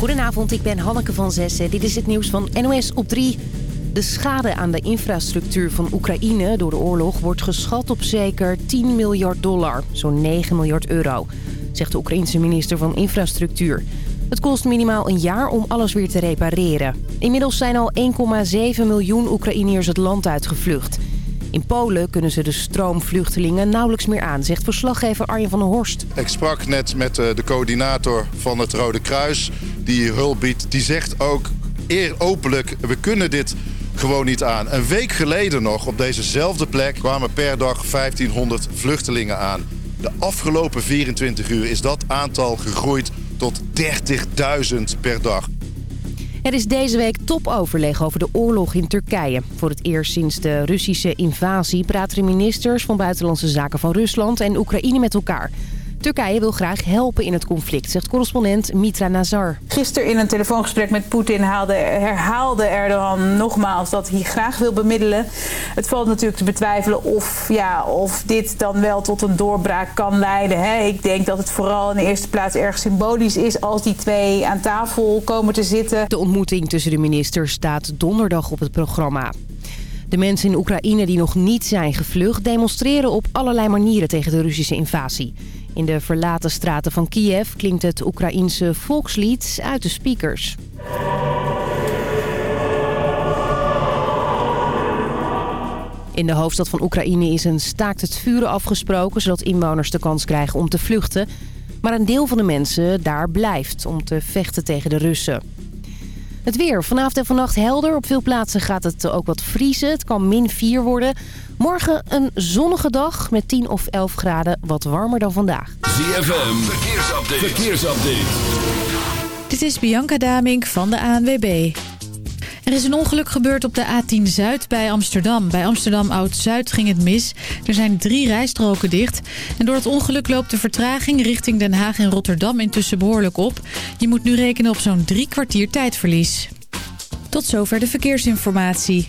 Goedenavond, ik ben Hanneke van Zessen. Dit is het nieuws van NOS op 3. De schade aan de infrastructuur van Oekraïne door de oorlog wordt geschat op zeker 10 miljard dollar. Zo'n 9 miljard euro, zegt de Oekraïense minister van Infrastructuur. Het kost minimaal een jaar om alles weer te repareren. Inmiddels zijn al 1,7 miljoen Oekraïniërs het land uitgevlucht. In Polen kunnen ze de stroomvluchtelingen nauwelijks meer aan, zegt verslaggever Arjen van der Horst. Ik sprak net met eh, de coördinator van het Rode Kruis die hulp biedt. Die zegt ook eer openlijk, we kunnen dit gewoon niet aan. Een week geleden nog op dezezelfde plek kwamen per dag 1500 vluchtelingen aan. De afgelopen 24 uur is dat aantal gegroeid tot 30.000 per dag. Er is deze week topoverleg over de oorlog in Turkije. Voor het eerst sinds de Russische invasie praten ministers van Buitenlandse Zaken van Rusland en Oekraïne met elkaar. Turkije wil graag helpen in het conflict, zegt correspondent Mitra Nazar. Gisteren in een telefoongesprek met Poetin herhaalde Erdogan nogmaals dat hij graag wil bemiddelen. Het valt natuurlijk te betwijfelen of, ja, of dit dan wel tot een doorbraak kan leiden. Hè. Ik denk dat het vooral in de eerste plaats erg symbolisch is als die twee aan tafel komen te zitten. De ontmoeting tussen de ministers staat donderdag op het programma. De mensen in Oekraïne die nog niet zijn gevlucht demonstreren op allerlei manieren tegen de Russische invasie. In de verlaten straten van Kiev klinkt het Oekraïense volkslied uit de speakers. In de hoofdstad van Oekraïne is een staakt het vuren afgesproken... zodat inwoners de kans krijgen om te vluchten. Maar een deel van de mensen daar blijft om te vechten tegen de Russen. Het weer. Vanavond en vannacht helder. Op veel plaatsen gaat het ook wat vriezen. Het kan min 4 worden. Morgen een zonnige dag met 10 of 11 graden. Wat warmer dan vandaag. ZFM. Verkeersupdate. Verkeersupdate. Dit is Bianca Damink van de ANWB. Er is een ongeluk gebeurd op de A10 Zuid bij Amsterdam. Bij Amsterdam Oud-Zuid ging het mis. Er zijn drie rijstroken dicht. En door het ongeluk loopt de vertraging richting Den Haag en Rotterdam intussen behoorlijk op. Je moet nu rekenen op zo'n drie kwartier tijdverlies. Tot zover de verkeersinformatie.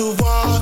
To walk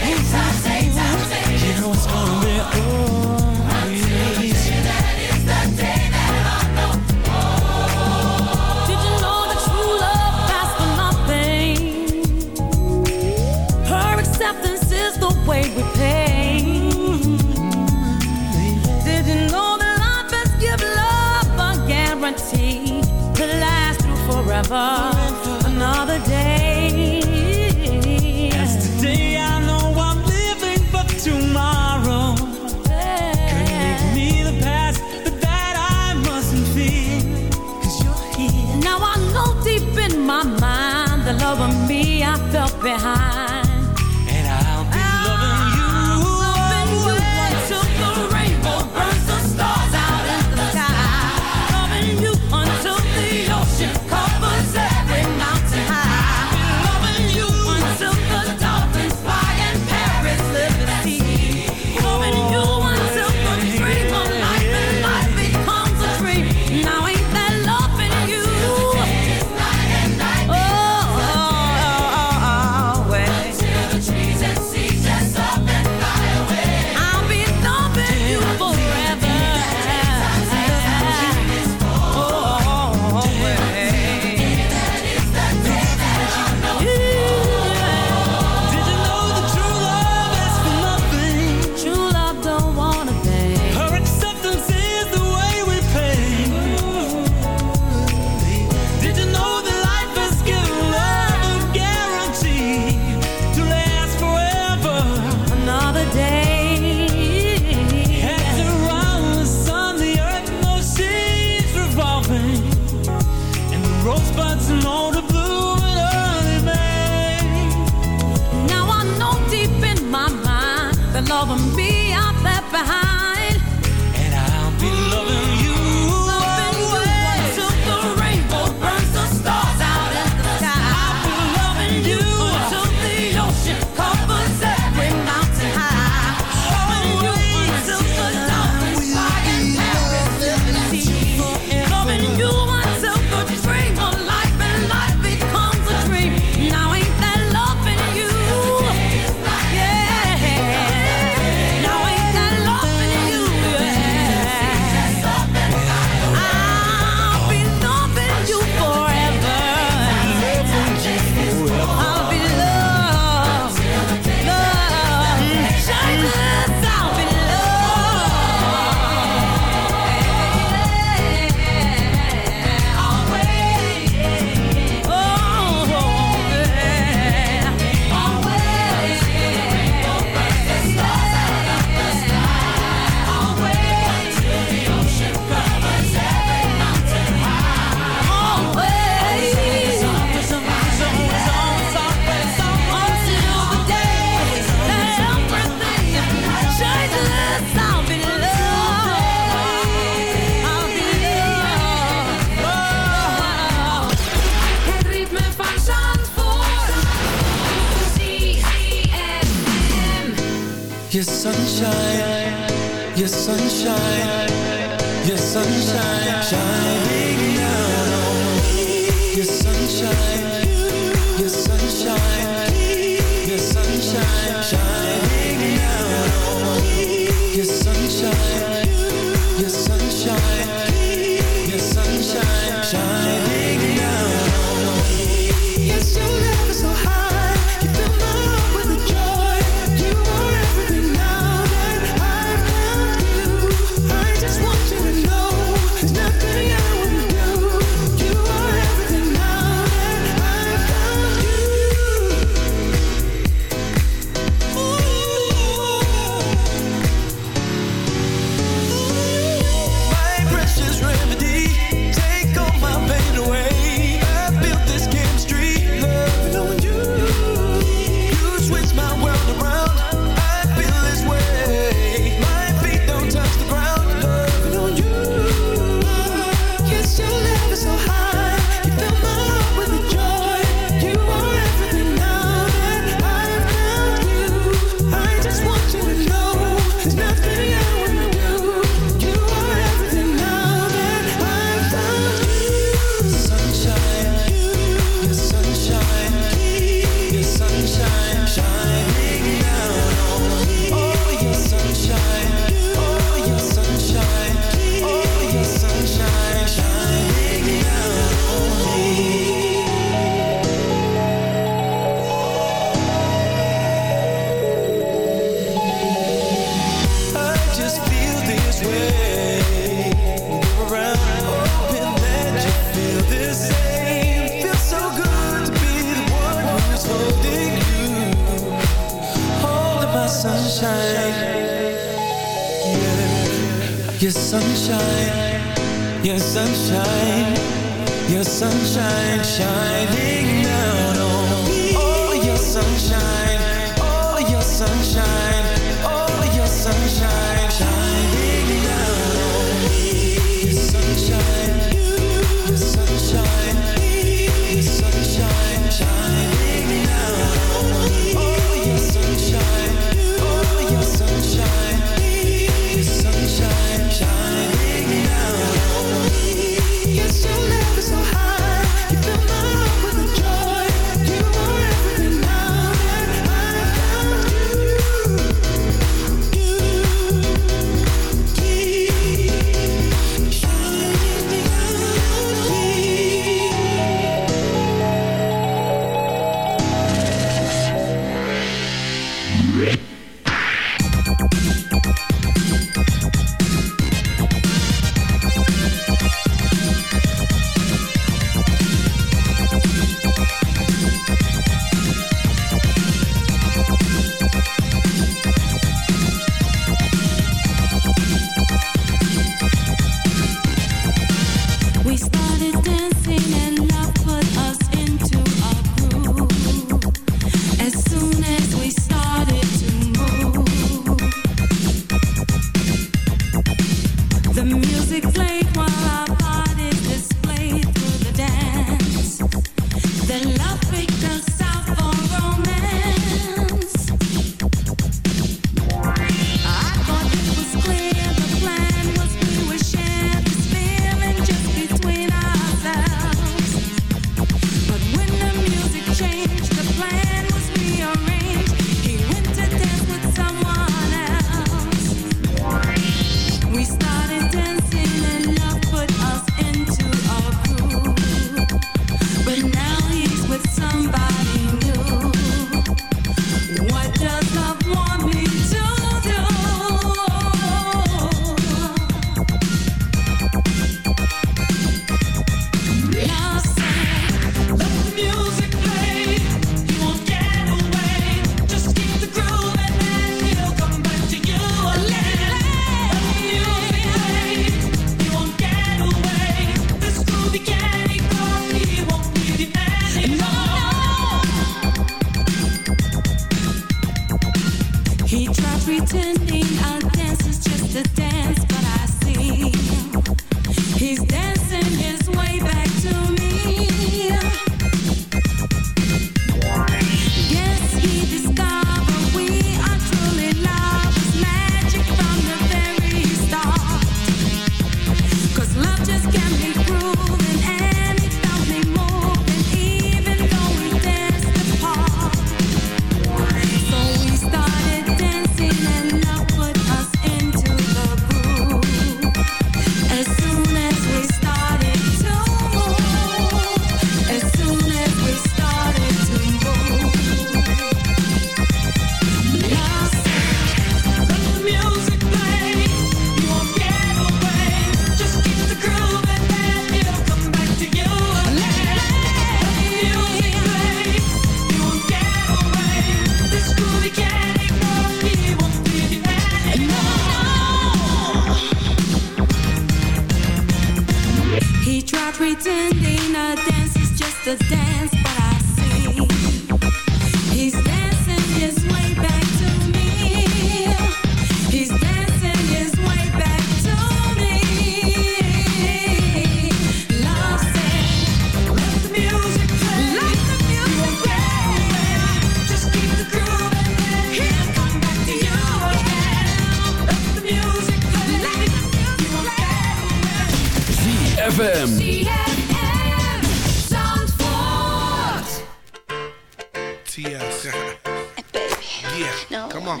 Yes. Baby, yeah. No Come on.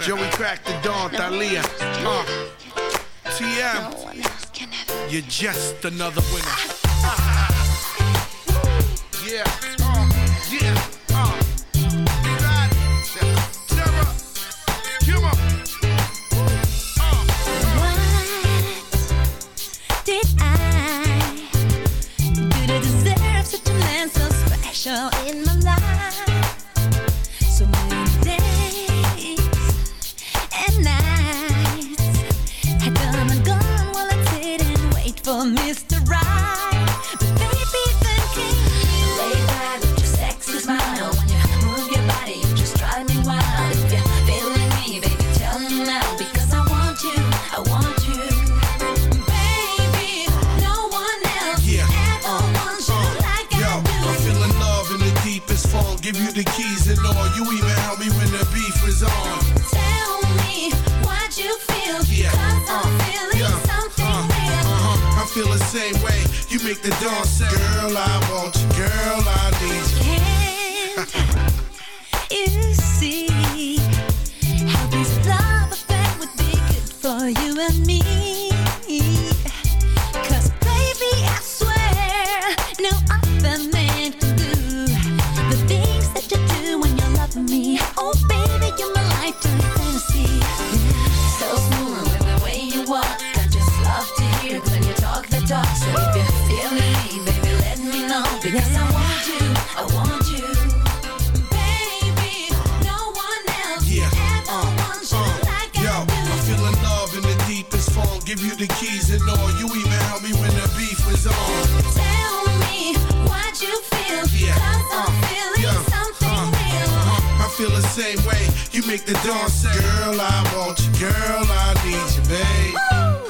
Joey cracked the dawn, no Thalia. Uh, TM. No You're just another winner. yeah. Give you the keys and all. You even help me when the beef is on. Tell me what you feel. Yeah. 'Cause I'm Uh, feeling yeah. something real. I feel the same way. You make the dawn say, Girl, I want you. Girl, I need you, babe.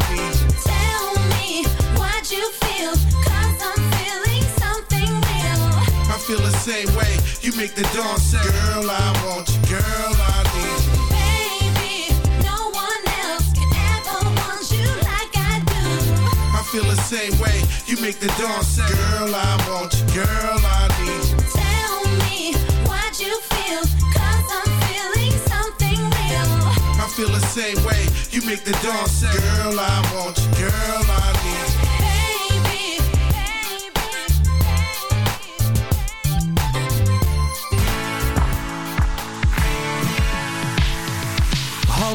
feel. I'm feeling something real. I feel the same way. You make the dawn Girl, I want you. Girl, I need you. Baby, no one else can ever want you like I do. I feel the same way. You make the dawn say, Girl, I want you. Girl, I need you. Tell me what you feel. Cause I'm feeling something real. I feel the same way. You make the dawn Girl, I want you. Girl, I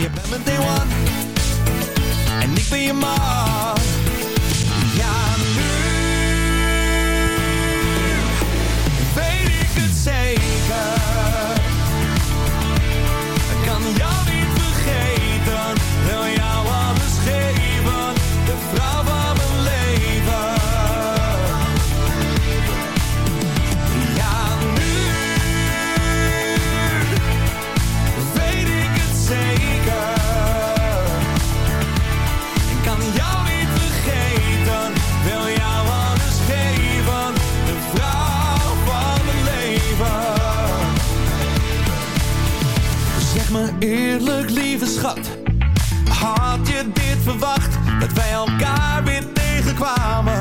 Je bent mijn day one. En ik ben je man eerlijk, lieve schat. Had je dit verwacht, dat wij elkaar weer tegenkwamen?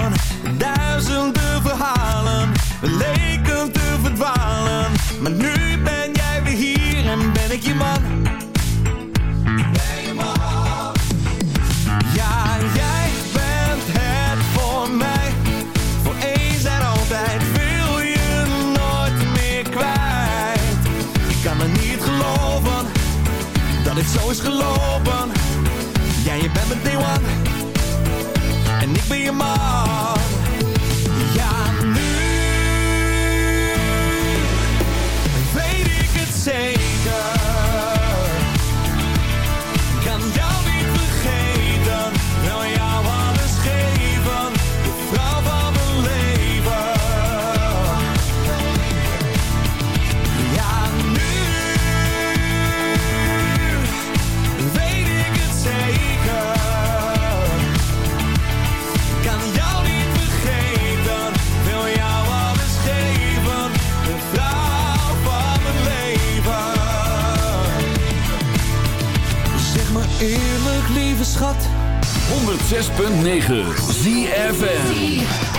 106.9 ZFM.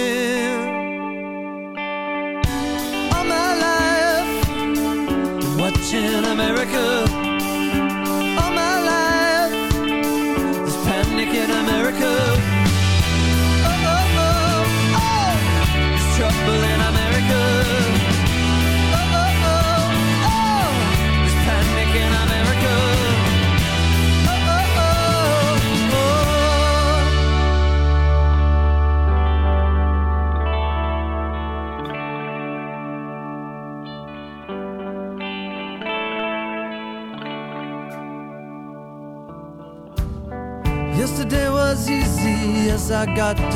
I got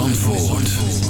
Zandvoort.